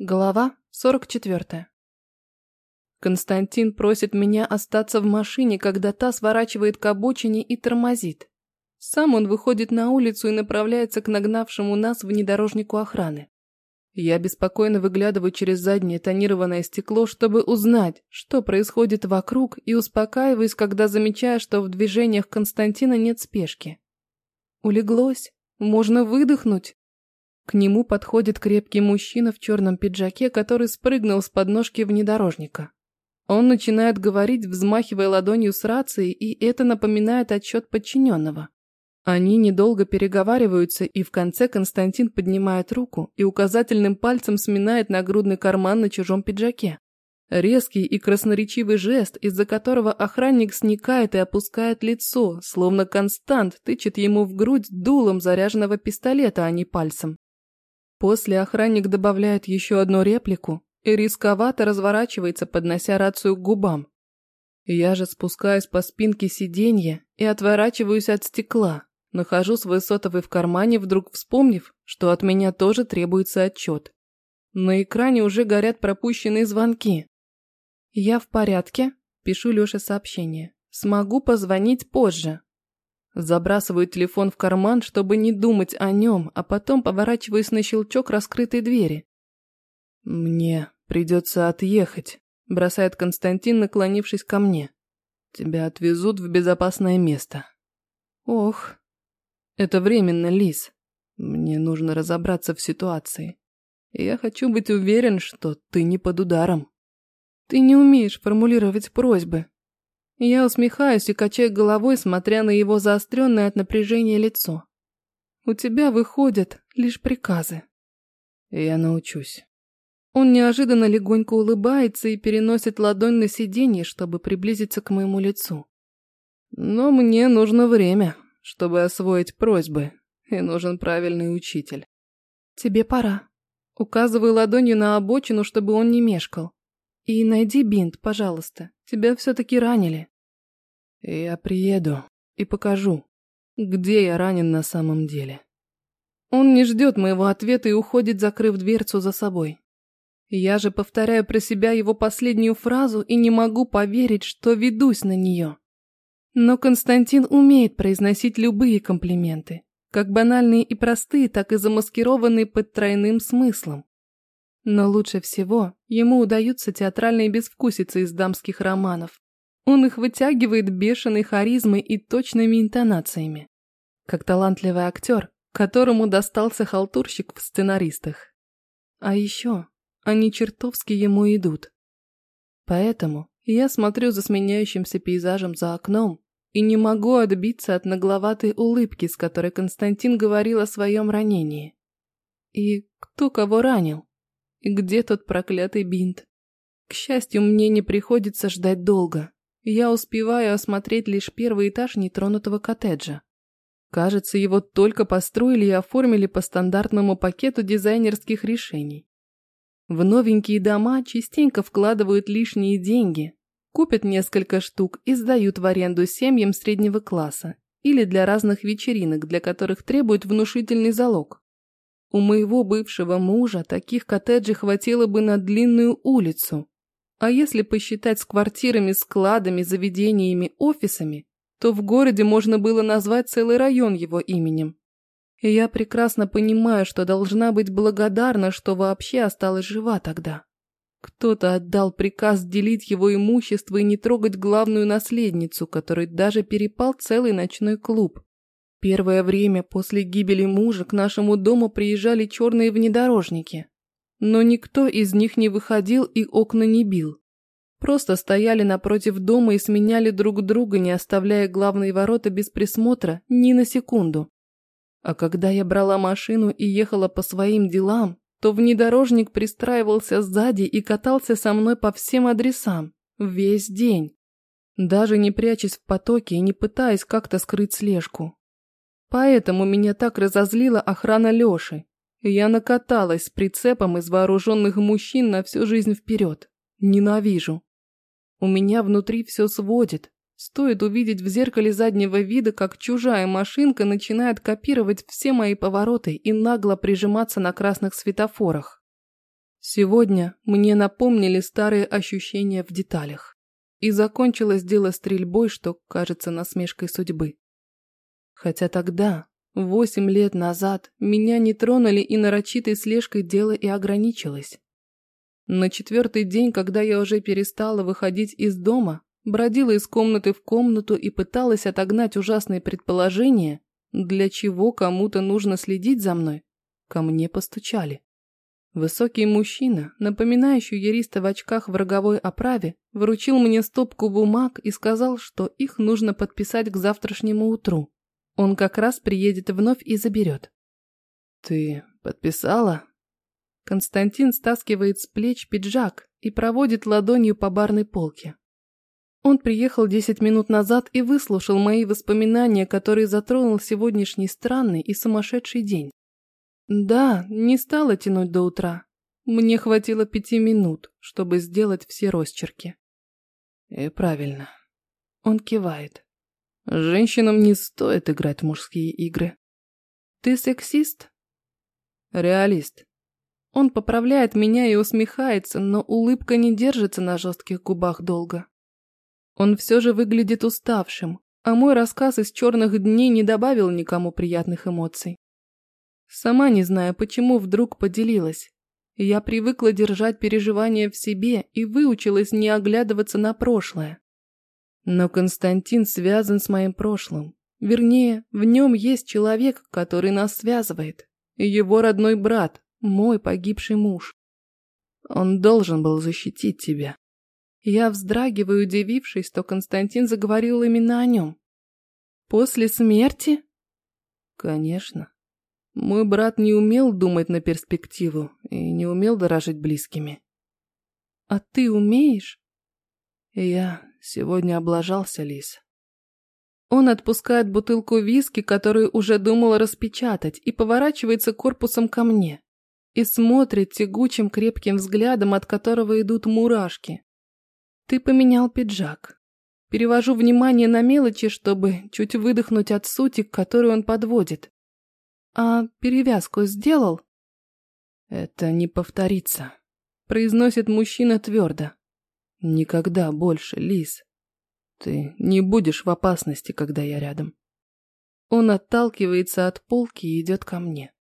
Глава 44. Константин просит меня остаться в машине, когда та сворачивает к обочине и тормозит. Сам он выходит на улицу и направляется к нагнавшему нас внедорожнику охраны. Я беспокойно выглядываю через заднее тонированное стекло, чтобы узнать, что происходит вокруг, и успокаиваюсь, когда замечаю, что в движениях Константина нет спешки. Улеглось, можно выдохнуть. К нему подходит крепкий мужчина в черном пиджаке, который спрыгнул с подножки внедорожника. Он начинает говорить, взмахивая ладонью с рацией, и это напоминает отчет подчиненного. Они недолго переговариваются, и в конце Константин поднимает руку и указательным пальцем сминает нагрудный карман на чужом пиджаке. Резкий и красноречивый жест, из-за которого охранник сникает и опускает лицо, словно Констант тычет ему в грудь дулом заряженного пистолета, а не пальцем. После охранник добавляет еще одну реплику и рисковато разворачивается, поднося рацию к губам. Я же спускаюсь по спинке сиденья и отворачиваюсь от стекла. Нахожу свой сотовый в кармане, вдруг вспомнив, что от меня тоже требуется отчет. На экране уже горят пропущенные звонки. «Я в порядке», – пишу Лёше сообщение. «Смогу позвонить позже». Забрасываю телефон в карман, чтобы не думать о нем, а потом поворачиваюсь на щелчок раскрытой двери. «Мне придется отъехать», – бросает Константин, наклонившись ко мне. «Тебя отвезут в безопасное место». «Ох». «Это временно, Лис. Мне нужно разобраться в ситуации. Я хочу быть уверен, что ты не под ударом». «Ты не умеешь формулировать просьбы», я усмехаюсь и качаю головой, смотря на его заостренное от напряжения лицо. У тебя выходят лишь приказы. Я научусь. Он неожиданно легонько улыбается и переносит ладонь на сиденье, чтобы приблизиться к моему лицу. Но мне нужно время, чтобы освоить просьбы, и нужен правильный учитель. Тебе пора. Указываю ладонью на обочину, чтобы он не мешкал. И найди бинт, пожалуйста. Тебя все-таки ранили. Я приеду и покажу, где я ранен на самом деле. Он не ждет моего ответа и уходит, закрыв дверцу за собой. Я же повторяю про себя его последнюю фразу и не могу поверить, что ведусь на нее. Но Константин умеет произносить любые комплименты, как банальные и простые, так и замаскированные под тройным смыслом. Но лучше всего ему удаются театральные безвкусицы из дамских романов. Он их вытягивает бешеной харизмой и точными интонациями. Как талантливый актер, которому достался халтурщик в сценаристах. А еще они чертовски ему идут. Поэтому я смотрю за сменяющимся пейзажем за окном и не могу отбиться от нагловатой улыбки, с которой Константин говорил о своем ранении. И кто кого ранил? И где тот проклятый бинт? К счастью, мне не приходится ждать долго. Я успеваю осмотреть лишь первый этаж нетронутого коттеджа. Кажется, его только построили и оформили по стандартному пакету дизайнерских решений. В новенькие дома частенько вкладывают лишние деньги, купят несколько штук и сдают в аренду семьям среднего класса или для разных вечеринок, для которых требуют внушительный залог. У моего бывшего мужа таких коттеджей хватило бы на длинную улицу. А если посчитать с квартирами, складами, заведениями, офисами, то в городе можно было назвать целый район его именем. И я прекрасно понимаю, что должна быть благодарна, что вообще осталась жива тогда. Кто-то отдал приказ делить его имущество и не трогать главную наследницу, которой даже перепал целый ночной клуб. Первое время после гибели мужа к нашему дому приезжали черные внедорожники. Но никто из них не выходил и окна не бил. Просто стояли напротив дома и сменяли друг друга, не оставляя главные ворота без присмотра ни на секунду. А когда я брала машину и ехала по своим делам, то внедорожник пристраивался сзади и катался со мной по всем адресам. Весь день. Даже не прячась в потоке и не пытаясь как-то скрыть слежку. Поэтому меня так разозлила охрана Лёши. Я накаталась с прицепом из вооруженных мужчин на всю жизнь вперед. Ненавижу. У меня внутри все сводит. Стоит увидеть в зеркале заднего вида, как чужая машинка начинает копировать все мои повороты и нагло прижиматься на красных светофорах. Сегодня мне напомнили старые ощущения в деталях. И закончилось дело стрельбой, что кажется насмешкой судьбы. Хотя тогда, восемь лет назад, меня не тронули и нарочитой слежкой дело и ограничилось. На четвертый день, когда я уже перестала выходить из дома, бродила из комнаты в комнату и пыталась отогнать ужасные предположения, для чего кому-то нужно следить за мной, ко мне постучали. Высокий мужчина, напоминающий юриста в очках в роговой оправе, вручил мне стопку бумаг и сказал, что их нужно подписать к завтрашнему утру. Он как раз приедет вновь и заберет. «Ты подписала?» Константин стаскивает с плеч пиджак и проводит ладонью по барной полке. Он приехал десять минут назад и выслушал мои воспоминания, которые затронул сегодняшний странный и сумасшедший день. Да, не стала тянуть до утра. Мне хватило пяти минут, чтобы сделать все росчерки. И правильно. Он кивает. Женщинам не стоит играть в мужские игры. Ты сексист? Реалист. Он поправляет меня и усмехается, но улыбка не держится на жестких губах долго. Он все же выглядит уставшим, а мой рассказ из черных дней не добавил никому приятных эмоций. Сама не знаю, почему вдруг поделилась. Я привыкла держать переживания в себе и выучилась не оглядываться на прошлое. Но Константин связан с моим прошлым. Вернее, в нем есть человек, который нас связывает. Его родной брат, мой погибший муж. Он должен был защитить тебя. Я вздрагиваю, удивившись, что Константин заговорил именно о нем. После смерти? Конечно. Мой брат не умел думать на перспективу и не умел дорожить близкими. А ты умеешь? Я сегодня облажался, Лис. Он отпускает бутылку виски, которую уже думал распечатать, и поворачивается корпусом ко мне. И смотрит тягучим крепким взглядом, от которого идут мурашки. Ты поменял пиджак. Перевожу внимание на мелочи, чтобы чуть выдохнуть от сути, к которой он подводит. А перевязку сделал? Это не повторится, произносит мужчина твердо. Никогда больше, Лис. Ты не будешь в опасности, когда я рядом. Он отталкивается от полки и идет ко мне.